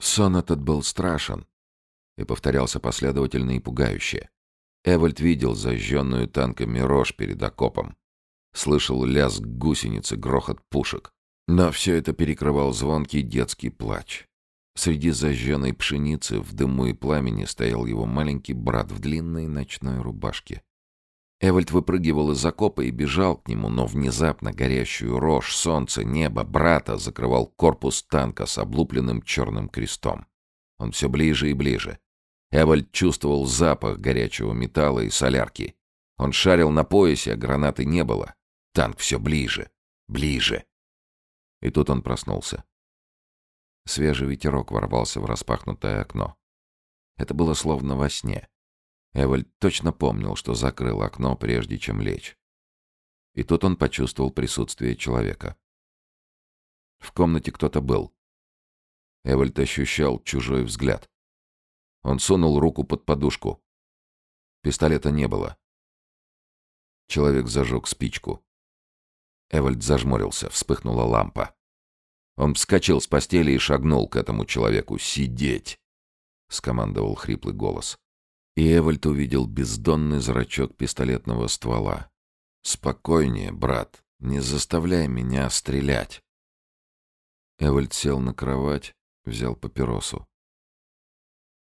Сон этот был страшен и повторялся последовательно и пугающе. Эвальд видел зажженную танками рожь перед окопом. Слышал лязг гусеницы, грохот пушек. Но все это перекрывал звонкий детский плач. Среди зажженной пшеницы в дыму и пламени стоял его маленький брат в длинной ночной рубашке. Эвальд выпрыгивал из окопа и бежал к нему, но внезапно горящую рожь, солнце, небо, брата закрывал корпус танка с облупленным черным крестом. Он все ближе и ближе. Эвальд чувствовал запах горячего металла и солярки. Он шарил на поясе, а гранаты не было. Танк все ближе, ближе. И тут он проснулся. Свежий ветерок ворвался в распахнутое окно. Это было словно во сне. Эвальд точно помнил, что закрыл окно, прежде чем лечь. И тут он почувствовал присутствие человека. В комнате кто-то был. Эвальд ощущал чужой взгляд. Он сунул руку под подушку. Пистолета не было. Человек зажег спичку. Эвальд зажмурился, вспыхнула лампа. Он вскочил с постели и шагнул к этому человеку. «Сидеть!» — скомандовал хриплый голос. И Эвальд увидел бездонный зрачок пистолетного ствола. «Спокойнее, брат, не заставляй меня стрелять!» Эвальд сел на кровать, взял папиросу.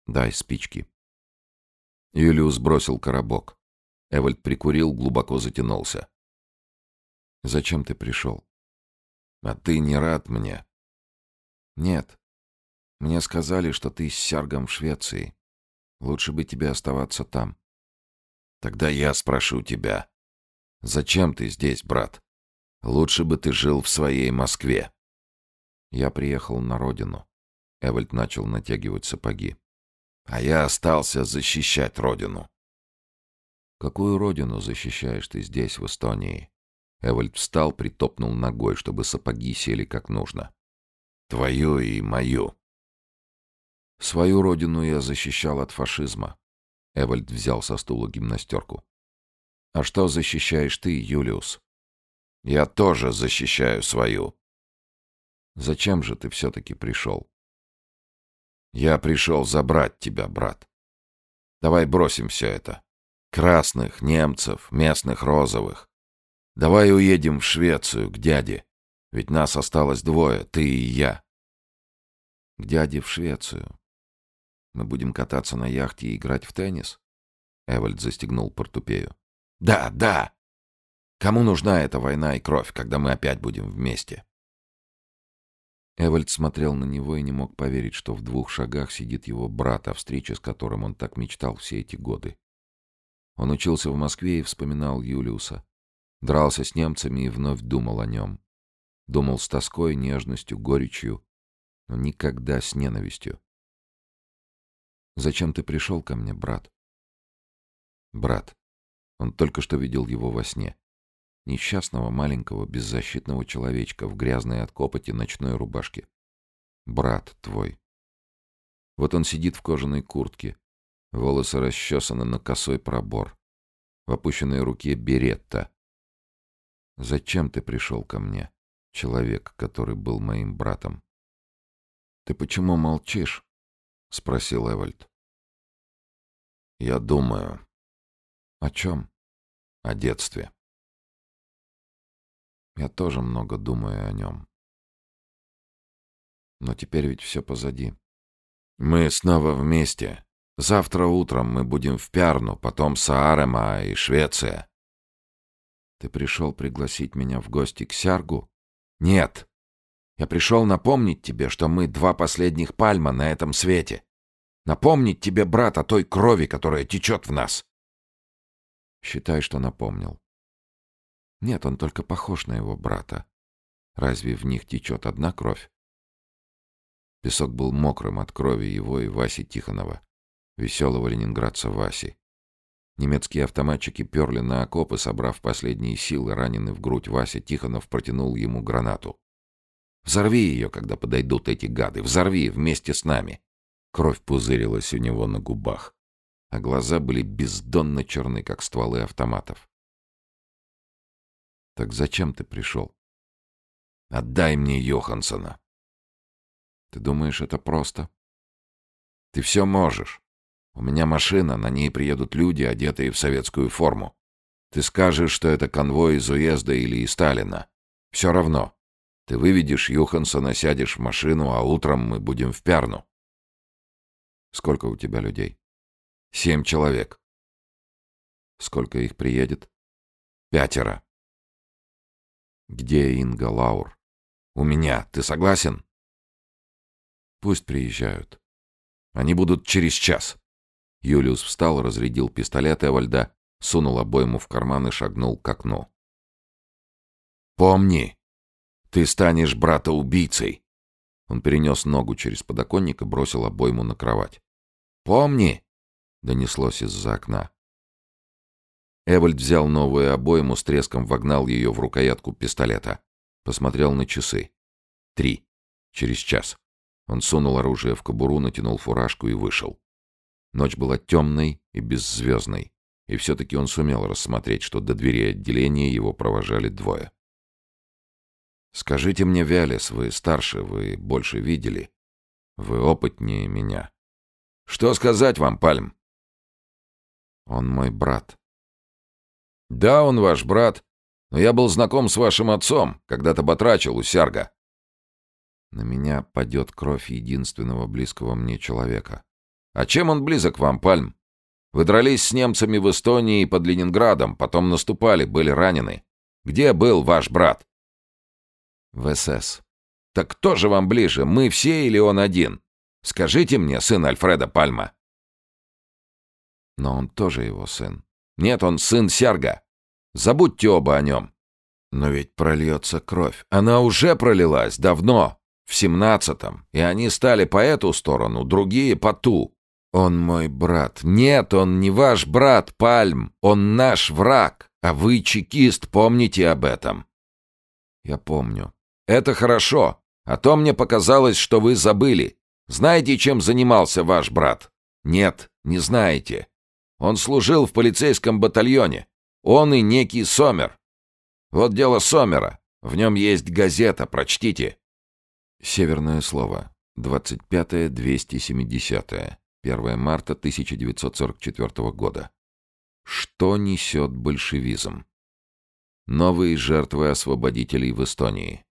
«Дай спички». Юлиус бросил коробок. Эвальд прикурил, глубоко затянулся. Зачем ты пришел? А ты не рад мне? Нет. Мне сказали, что ты с Сяргом в Швеции. Лучше бы тебе оставаться там. Тогда я спрошу тебя. Зачем ты здесь, брат? Лучше бы ты жил в своей Москве. Я приехал на родину. Эвальд начал натягивать сапоги. А я остался защищать родину. Какую родину защищаешь ты здесь, в Эстонии? Эвальд встал, притопнул ногой, чтобы сапоги сели как нужно. «Твою и мою». «Свою родину я защищал от фашизма». Эвальд взял со стула гимнастерку. «А что защищаешь ты, Юлиус?» «Я тоже защищаю свою». «Зачем же ты все-таки пришел?» «Я пришел забрать тебя, брат. Давай бросим все это. Красных, немцев, местных розовых. Давай уедем в Швецию, к дяде. Ведь нас осталось двое, ты и я. К дяде в Швецию. Мы будем кататься на яхте и играть в теннис? Эвальд застегнул портупею. Да, да. Кому нужна эта война и кровь, когда мы опять будем вместе? Эвальд смотрел на него и не мог поверить, что в двух шагах сидит его брат, о встрече с которым он так мечтал все эти годы. Он учился в Москве и вспоминал Юлиуса. Дрался с немцами и вновь думал о нем. Думал с тоской, нежностью, горечью, но никогда с ненавистью. «Зачем ты пришел ко мне, брат?» «Брат». Он только что видел его во сне. Несчастного, маленького, беззащитного человечка в грязной от копоти ночной рубашке. «Брат твой». Вот он сидит в кожаной куртке, волосы расчесаны на косой пробор. В опущенной руке беретта — Зачем ты пришел ко мне, человек, который был моим братом? Ты почему молчишь? Спросил Эвальд. Я думаю. О чем? О детстве. Я тоже много думаю о нем. Но теперь ведь все позади. Мы снова вместе. Завтра утром мы будем в Пярну, потом Саарема и Швеция. Ты пришел пригласить меня в гости к Сяргу? Нет. Я пришел напомнить тебе, что мы два последних пальма на этом свете. Напомнить тебе, брат, о той крови, которая течет в нас. Считай, что напомнил. Нет, он только похож на его брата. Разве в них течет одна кровь? Песок был мокрым от крови его и Васи Тихонова, веселого ленинградца Васи. Немецкие автоматчики перли на окопы, собрав последние силы, раненый в грудь Вася Тихонов протянул ему гранату. «Взорви ее, когда подойдут эти гады! Взорви вместе с нами!» Кровь пузырилась у него на губах, а глаза были бездонно черны, как стволы автоматов. «Так зачем ты пришел?» «Отдай мне Йохансона!» Ты думаешь, это просто? Ты все можешь. У меня машина, на ней приедут люди, одетые в советскую форму. Ты скажешь, что это конвой из уезда или из Сталина. Все равно. Ты выведешь Юхансона, сядешь в машину, а утром мы будем в Пярну. Сколько у тебя людей? Семь человек. Сколько их приедет? Пятеро. Где Инга Лаур? У меня. Ты согласен? Пусть приезжают. Они будут через час. Юлиус встал, разрядил пистолет Эвальда, сунул обойму в карман и шагнул к окну. «Помни, ты станешь брата-убийцей!» Он перенес ногу через подоконник и бросил обойму на кровать. «Помни!» — донеслось из-за окна. Эвальд взял новую обойму, с треском вогнал ее в рукоятку пистолета. Посмотрел на часы. Три. Через час. Он сунул оружие в кобуру, натянул фуражку и вышел. Ночь была темной и беззвездной, и все-таки он сумел рассмотреть, что до двери отделения его провожали двое. «Скажите мне, Вялис, вы старше, вы больше видели. Вы опытнее меня. Что сказать вам, Пальм?» «Он мой брат». «Да, он ваш брат, но я был знаком с вашим отцом, когда-то батрачил у Сярга. На меня падет кровь единственного близкого мне человека. А чем он близок вам, Пальм? Вы дрались с немцами в Эстонии и под Ленинградом, потом наступали, были ранены. Где был ваш брат? В СС. Так кто же вам ближе, мы все или он один? Скажите мне, сын Альфреда Пальма. Но он тоже его сын. Нет, он сын Сярга. Забудьте оба о нем. Но ведь прольется кровь. Она уже пролилась давно в семнадцатом, и они стали по эту сторону, другие по ту. Он мой брат. Нет, он не ваш брат, Пальм. Он наш враг. А вы чекист, помните об этом. Я помню. Это хорошо. А то мне показалось, что вы забыли. Знаете, чем занимался ваш брат? Нет, не знаете. Он служил в полицейском батальоне. Он и некий Сомер. Вот дело Сомера. В нем есть газета, прочтите. Северное слово. 25-270. 1 марта 1944 года. Что несет большевизм? Новые жертвы освободителей в Эстонии.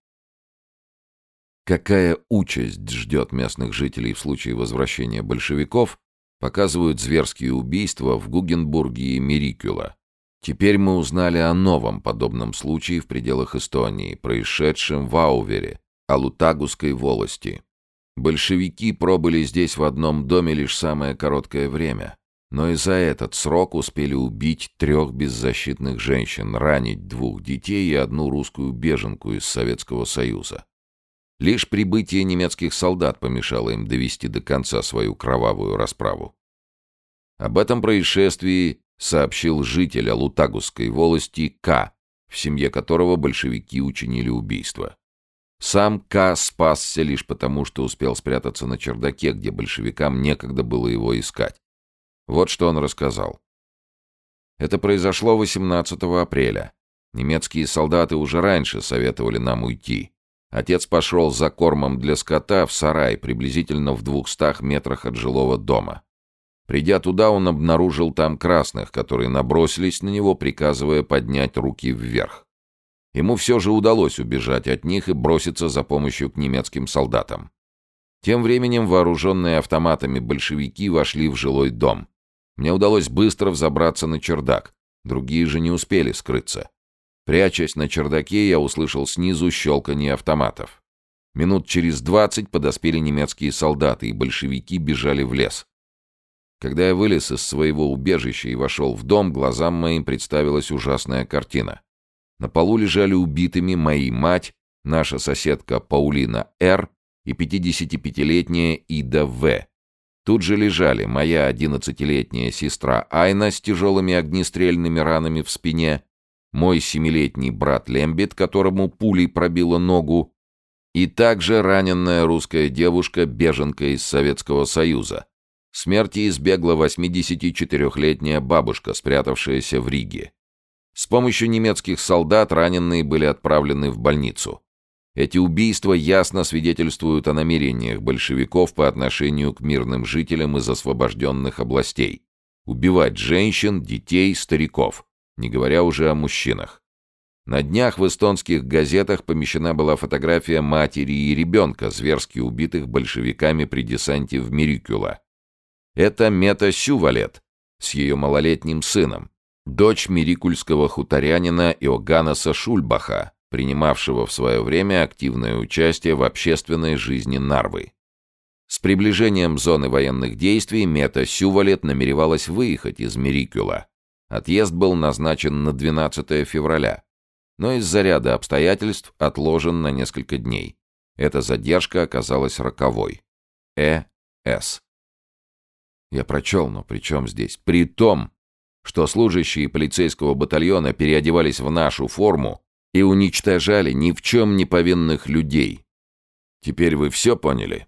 Какая участь ждет местных жителей в случае возвращения большевиков, показывают зверские убийства в Гугенбурге и Мерикюла. Теперь мы узнали о новом подобном случае в пределах Эстонии, происшедшем в Аувере, Алутагусской волости. Большевики пробыли здесь в одном доме лишь самое короткое время, но и за этот срок успели убить трех беззащитных женщин, ранить двух детей и одну русскую беженку из Советского Союза. Лишь прибытие немецких солдат помешало им довести до конца свою кровавую расправу. Об этом происшествии сообщил житель Алутагусской волости К, в семье которого большевики учинили убийство. Сам К. спасся лишь потому, что успел спрятаться на чердаке, где большевикам некогда было его искать. Вот что он рассказал. Это произошло 18 апреля. Немецкие солдаты уже раньше советовали нам уйти. Отец пошел за кормом для скота в сарай, приблизительно в двухстах метрах от жилого дома. Придя туда, он обнаружил там красных, которые набросились на него, приказывая поднять руки вверх. Ему все же удалось убежать от них и броситься за помощью к немецким солдатам. Тем временем вооруженные автоматами большевики вошли в жилой дом. Мне удалось быстро взобраться на чердак. Другие же не успели скрыться. Прячась на чердаке, я услышал снизу щелканье автоматов. Минут через двадцать подоспели немецкие солдаты, и большевики бежали в лес. Когда я вылез из своего убежища и вошел в дом, глазам моим представилась ужасная картина. На полу лежали убитыми мои мать, наша соседка Паулина Р. и 55-летняя Ида В. Тут же лежали моя 11-летняя сестра Айна с тяжелыми огнестрельными ранами в спине, мой семилетний брат Лембит, которому пулей пробила ногу, и также раненная русская девушка, беженка из Советского Союза. Смерти избегла 84-летняя бабушка, спрятавшаяся в Риге. С помощью немецких солдат раненые были отправлены в больницу. Эти убийства ясно свидетельствуют о намерениях большевиков по отношению к мирным жителям из освобожденных областей. Убивать женщин, детей, стариков, не говоря уже о мужчинах. На днях в эстонских газетах помещена была фотография матери и ребенка, зверски убитых большевиками при десанте в Мирикюла. Это Мета Сювалет с ее малолетним сыном, дочь мирикульского хуторянина Иоганнеса Шульбаха, принимавшего в свое время активное участие в общественной жизни Нарвы. С приближением зоны военных действий Мета Сювалет намеревалась выехать из Мирикюла. Отъезд был назначен на 12 февраля, но из-за ряда обстоятельств отложен на несколько дней. Эта задержка оказалась роковой. Э. С. Я прочел, но при чем здесь? При том, что служащие полицейского батальона переодевались в нашу форму и уничтожали ни в чем не повинных людей. Теперь вы все поняли?